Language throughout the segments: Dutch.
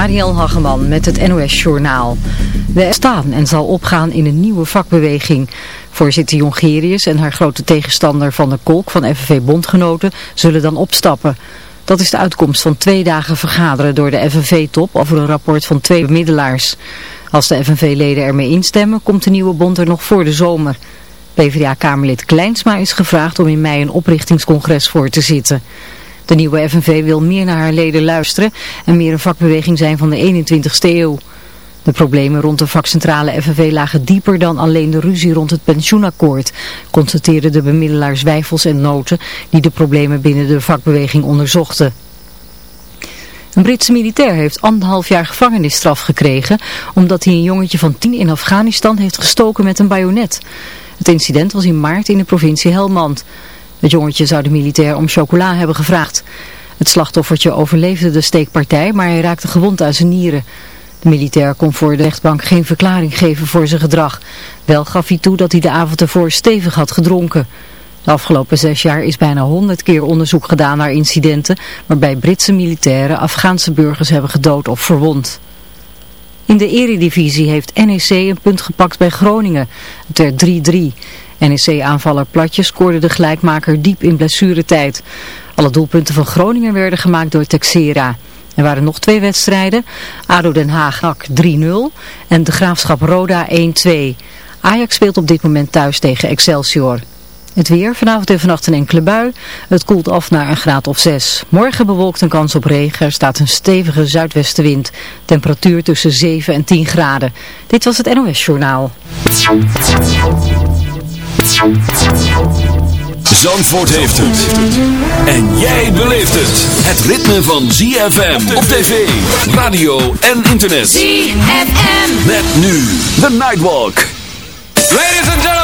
Marielle Hageman met het NOS Journaal. De staan en zal opgaan in een nieuwe vakbeweging. Voorzitter Jongerius en haar grote tegenstander Van der Kolk van FNV Bondgenoten zullen dan opstappen. Dat is de uitkomst van twee dagen vergaderen door de FNV-top over een rapport van twee bemiddelaars. Als de FNV-leden ermee instemmen, komt de nieuwe bond er nog voor de zomer. PvdA-kamerlid Kleinsma is gevraagd om in mei een oprichtingscongres voor te zitten. De nieuwe FNV wil meer naar haar leden luisteren en meer een vakbeweging zijn van de 21ste eeuw. De problemen rond de vakcentrale FNV lagen dieper dan alleen de ruzie rond het pensioenakkoord, constateerden de bemiddelaars Wijfels en Noten die de problemen binnen de vakbeweging onderzochten. Een Britse militair heeft anderhalf jaar gevangenisstraf gekregen omdat hij een jongetje van tien in Afghanistan heeft gestoken met een bajonet. Het incident was in maart in de provincie Helmand. Het jongetje zou de militair om chocola hebben gevraagd. Het slachtoffertje overleefde de steekpartij, maar hij raakte gewond aan zijn nieren. De militair kon voor de rechtbank geen verklaring geven voor zijn gedrag. Wel gaf hij toe dat hij de avond ervoor stevig had gedronken. De afgelopen zes jaar is bijna honderd keer onderzoek gedaan naar incidenten waarbij Britse militairen Afghaanse burgers hebben gedood of verwond. In de eredivisie heeft NEC een punt gepakt bij Groningen. Werd 3-3. NEC-aanvaller Platje scoorde de gelijkmaker diep in blessuretijd. Alle doelpunten van Groningen werden gemaakt door Texera. Er waren nog twee wedstrijden. ADO Den Haag 3-0 en de Graafschap Roda 1-2. Ajax speelt op dit moment thuis tegen Excelsior. Het weer, vanavond en vannacht een enkele bui. Het koelt af naar een graad of 6. Morgen bewolkt een kans op regen. Er staat een stevige zuidwestenwind. Temperatuur tussen 7 en 10 graden. Dit was het NOS Journaal. Zandvoort heeft het. En jij beleeft het. Het ritme van ZFM op tv, radio en internet. ZFM. Met nu The Nightwalk. Ladies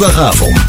Zaterdagavond.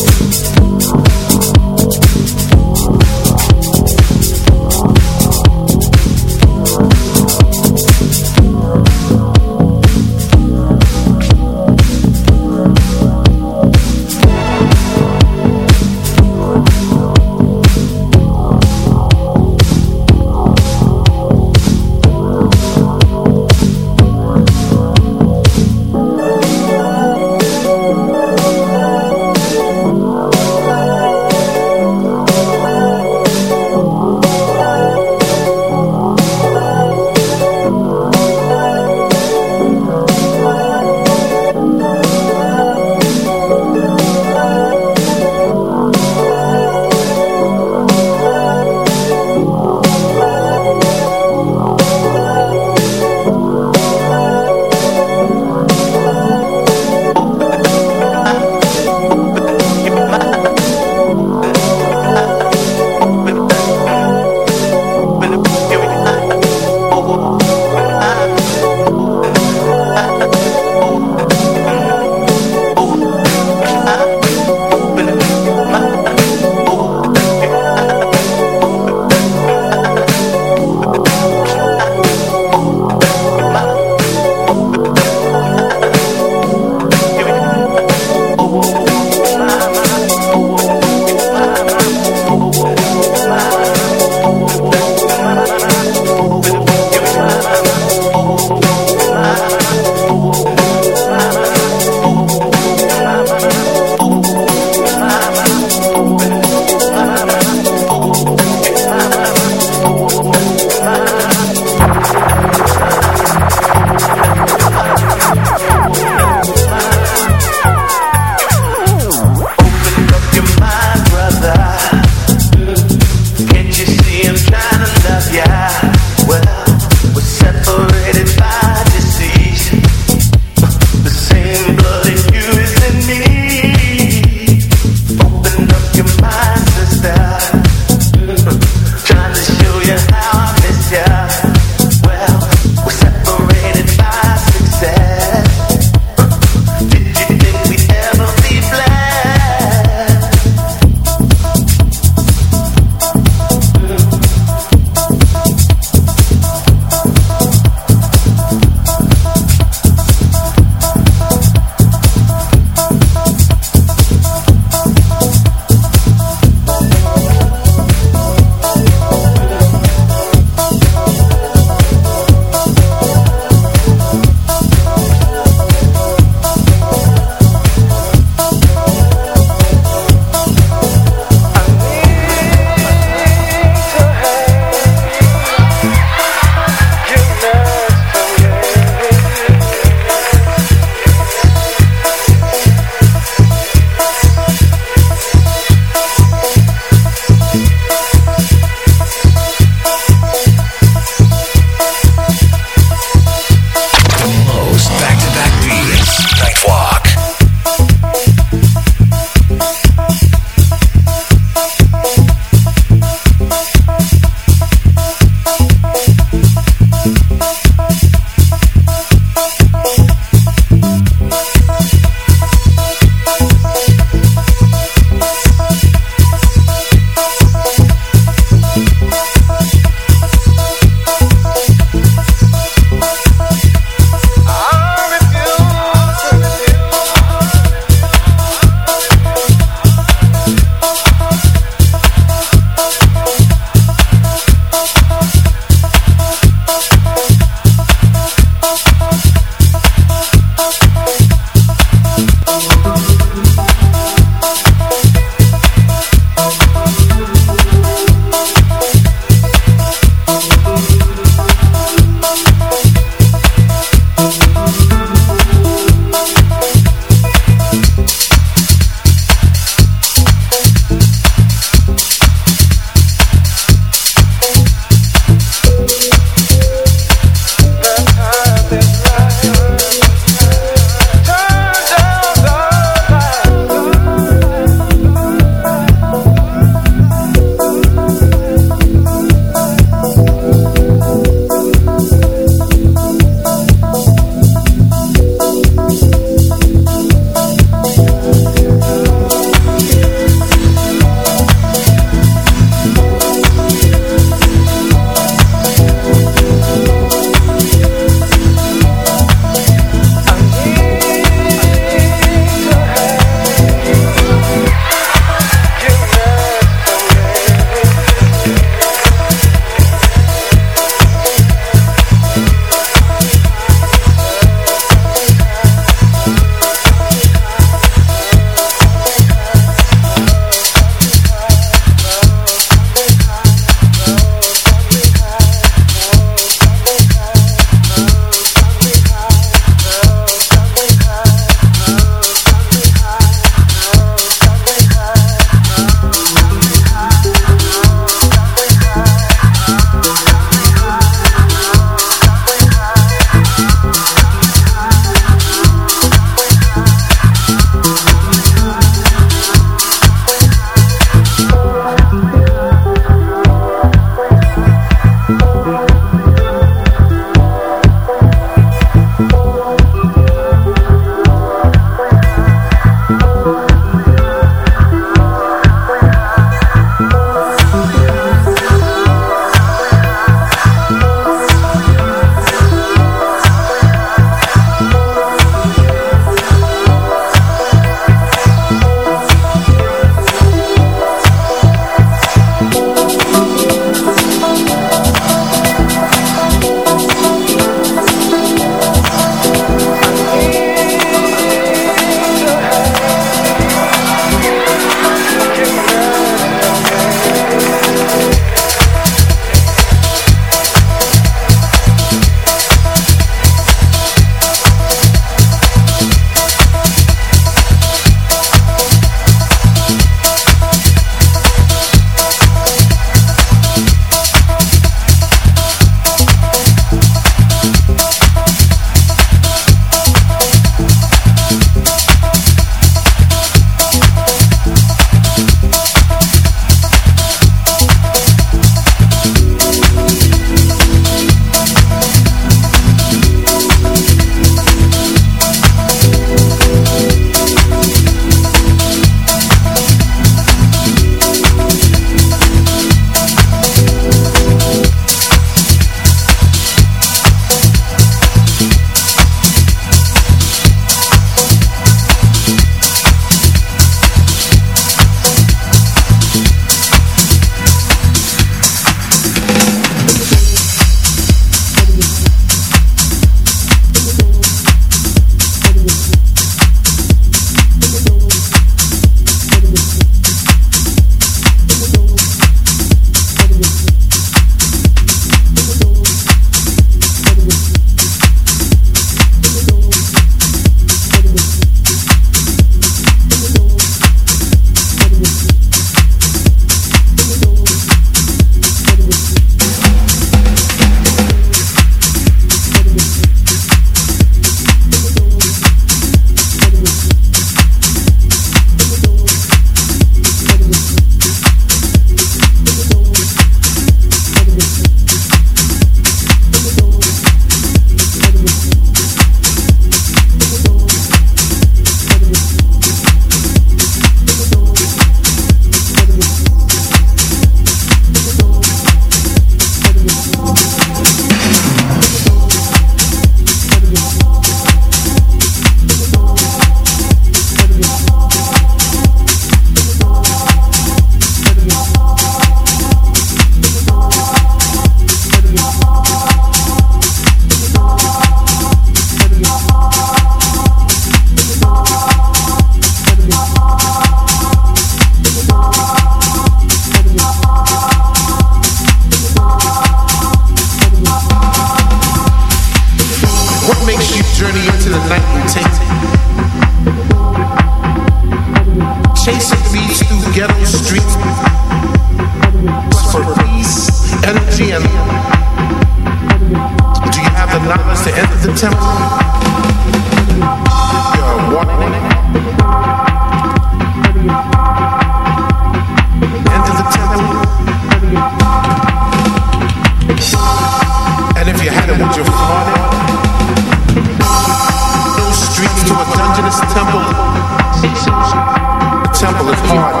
The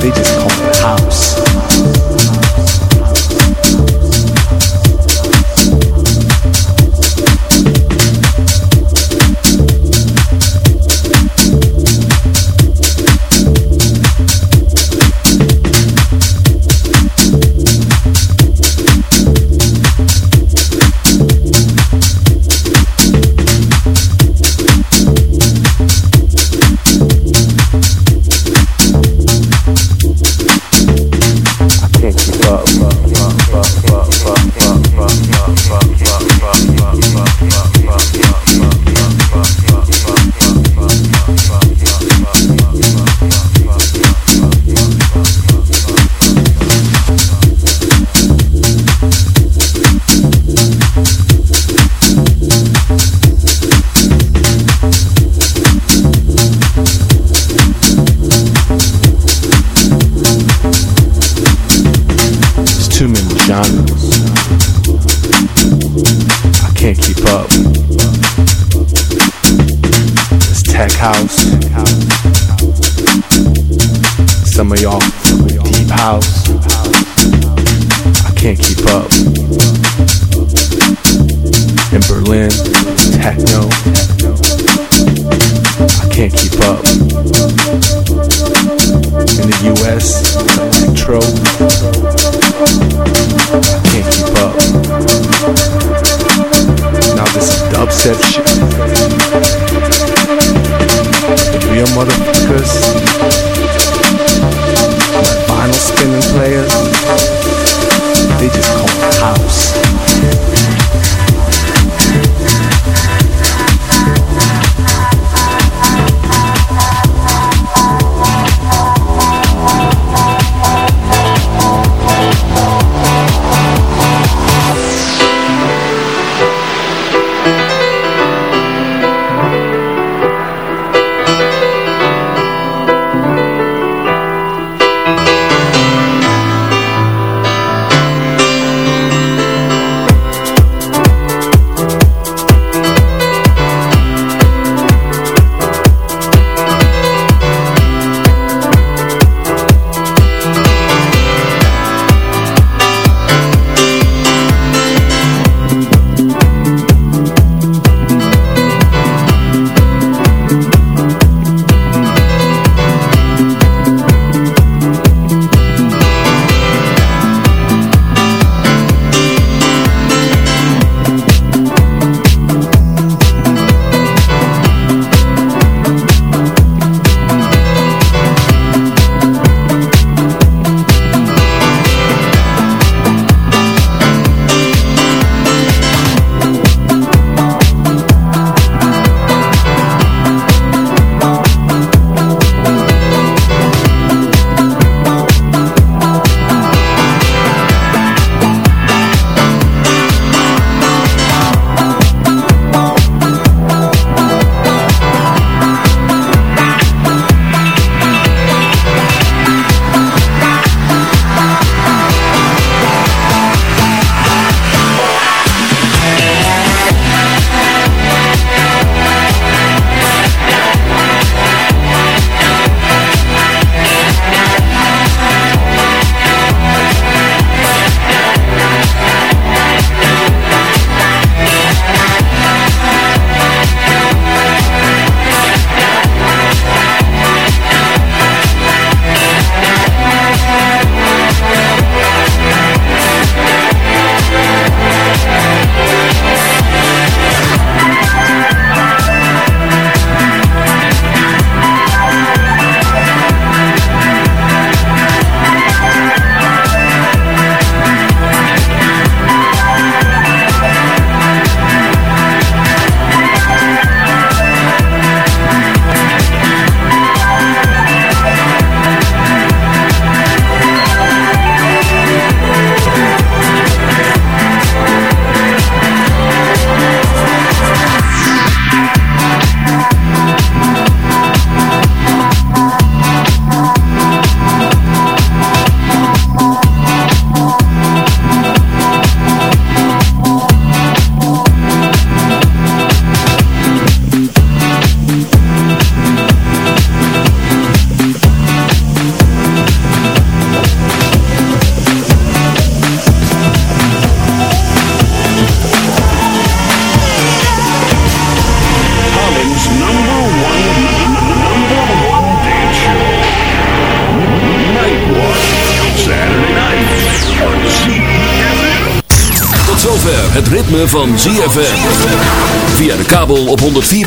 they just